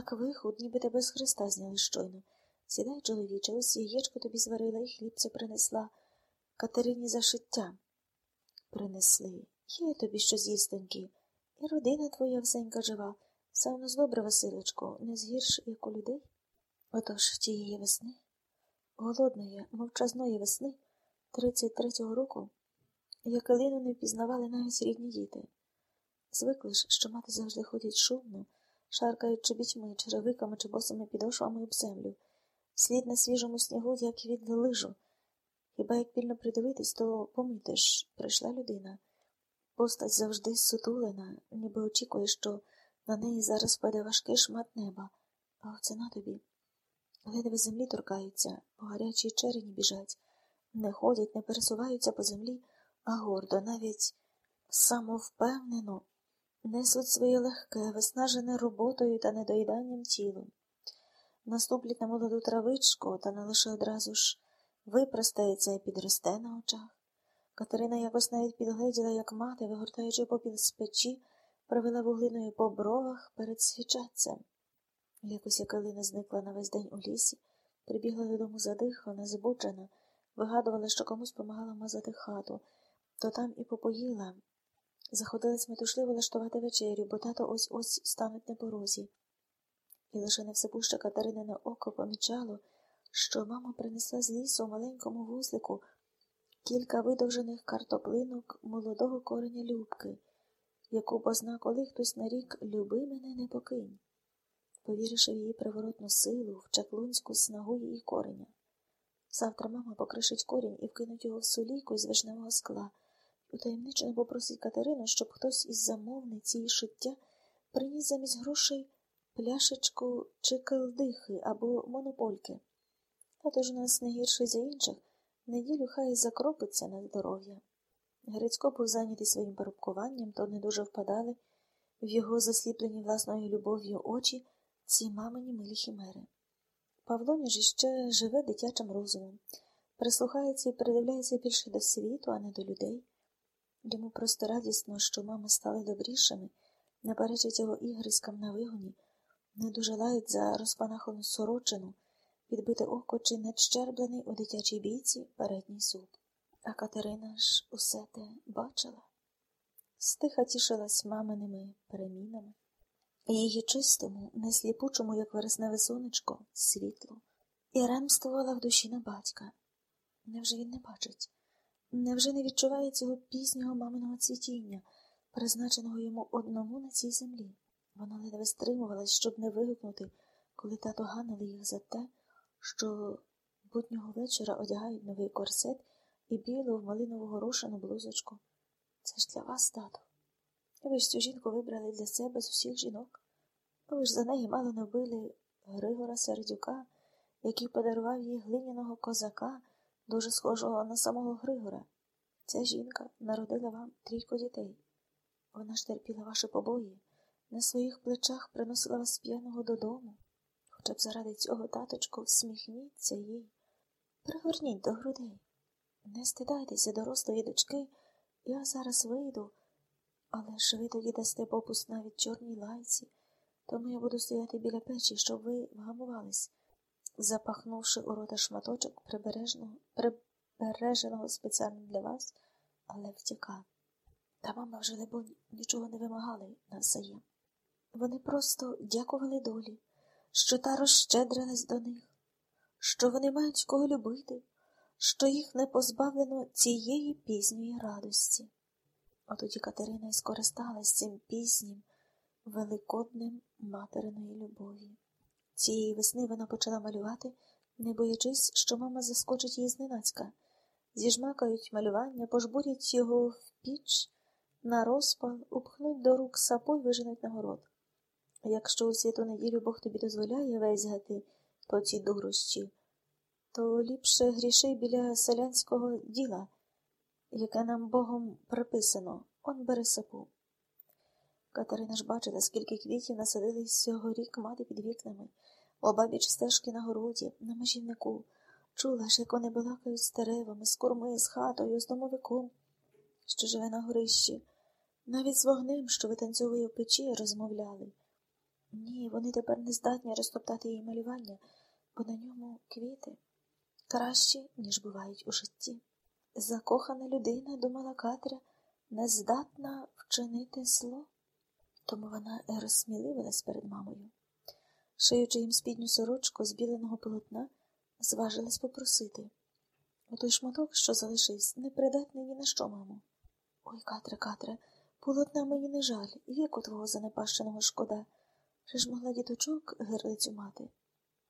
Так вихуд, ніби тебе з Христа зняли щойно. Сідай, чоловіче, ось яєчко тобі зварила і хлібце принесла. Катерині за шиття. Принесли. Є тобі що з'їстеньки. І родина твоя всенька жива. Все нас добре, Василечко, не згірш, як у людей. Отож тієї весни, голодної, мовчазної весни, 33-го року, як Елину не впізнавали навіть рідні діти. Звикли ж, що мати завжди ходять шумно, шаркають чобітьми, черевиками чи босими підошвами об землю, слід на свіжому снігу, як від лижу. Хіба як пільно придивитись, то помітиш, прийшла людина. Постать завжди сутулена, ніби очікує, що на неї зараз впаде важкий шмат неба, а оце на тобі. Ледве землі торкаються, по гарячій черені біжать, не ходять, не пересуваються по землі, а гордо, навіть самовпевнено, несуть своє легке, виснажене роботою та недоїданням тілом. Наступлять на молоду травичку, та не лише одразу ж випростається і підросте на очах. Катерина якось навіть підгледіла, як мати, вигортаючи попіл з печі, провела вуглиною по бровах перед свічадцем. Якось як Алина зникла на весь день у лісі, прибігла додому задихана, збуджена, вигадувала, що комусь помагала мазати хату, то там і попоїла. Заходилась метушливо лаштувати вечерю, бо тато ось ось стануть на порозі. І лише не всепуща Катеринине око помічало, що мама принесла з лісу у маленькому вузлику кілька видовжених картоплинок молодого кореня любки, яку позна, коли хтось на рік люби мене не покинь, повіривши в її приворотну силу, в чаклунську снагу її кореня. Завтра мама покришить корінь і вкинуть його в сулійку з вишневого скла, і утаємничено попросить Катерину, щоб хтось із замовниць її шиття приніс замість грошей пляшечку чи келдихи або монопольки. Ж у нас не гірший за інших, неділю хай закропиться на здоров'я. Грицько був зайнятий своїм перебкуванням, то не дуже впадали в його засліплені власною любов'ю очі ці мамині милі хімери. Павлоня ж іще живе дитячим розумом, прислухається і придивляється більше до світу, а не до людей. Йому просто радісно, що мами стали добрішими, не перечить його ігриськам на вигоні, не дуже лають за розпанахану сорочину, підбите око чи надщерблений у дитячій бійці передній зуб. А Катерина ж усе те бачила. Стиха тішилась маминими перемінами, її чистому, не сліпучому, як вересневе сонечко, світло, і ремствувала в душі на батька. Невже він не бачить? Невже не відчуває цього пізнього маминого цвітіння, призначеного йому одному на цій землі? Вона ледве стримувалась, щоб не вигукнути, коли тато ганили їх за те, що буднього вечора одягають новий корсет і білу в малинову горошину блузочку. Це ж для вас, тато. Ви ж цю жінку вибрали для себе з усіх жінок. Ви ж за неї мало не вбили Григора Сердюка, який подарував їй глиняного козака, дуже схожого на самого Григора. Ця жінка народила вам трійко дітей. Вона ж терпіла ваші побої, на своїх плечах приносила вас п'яного додому. Хоча б заради цього, таточку, всміхніться їй. Пригорніть до грудей. Не стидайтеся, дорослої дочки, я зараз вийду, але ж ви тоді дасте попуск навіть чорній лайці, тому я буду стояти біля печі, щоб ви вгамувались, запахнувши у рота шматочок прибереженого спеціально для вас, але втіка. Та мама вже, лебонь, нічого не вимагали навзаєм. Вони просто дякували долі, що та розщедрилась до них, що вони мають кого любити що їх не позбавлено цієї пізньої радості. Отоді Катерина й скористалась цим пізнім, великодним материної любові. Цієї весни вона почала малювати, не боячись, що мама заскочить її зненацька. Зіжмакають малювання, пожбурять його в піч, на розпал, упхнуть до рук сапу й виженуть на город. Якщо у святу неділю Бог тобі дозволяє везгати по цій дурощі, то ліпше гріши біля селянського діла, яке нам Богом приписано, он бери сапу. Катерина ж бачила, скільки квітів насадили цього рік мати під вікнами, обабіч стежки на городі, на межівнику, чула ж, як вони балакають з деревами, з корми, з хатою, з домовиком, що живе на горищі, навіть з вогнем, що витанцьовує в печі, розмовляли. Ні, вони тепер не здатні розтоптати її малювання, бо на ньому квіти кращі, ніж бувають у житті. Закохана людина, думала Катря, не здатна вчинити зло, тому вона і розсміливилась перед мамою. Шиючи їм спідню сорочку з біленого полотна, зважилась попросити. Отой шматок, що залишився, непридатний ні на що, мамо. Ой, Катре, Катре, полотна мені не жаль, віку твого занепащеного шкода. Чи ж могла діточок гирлицю мати.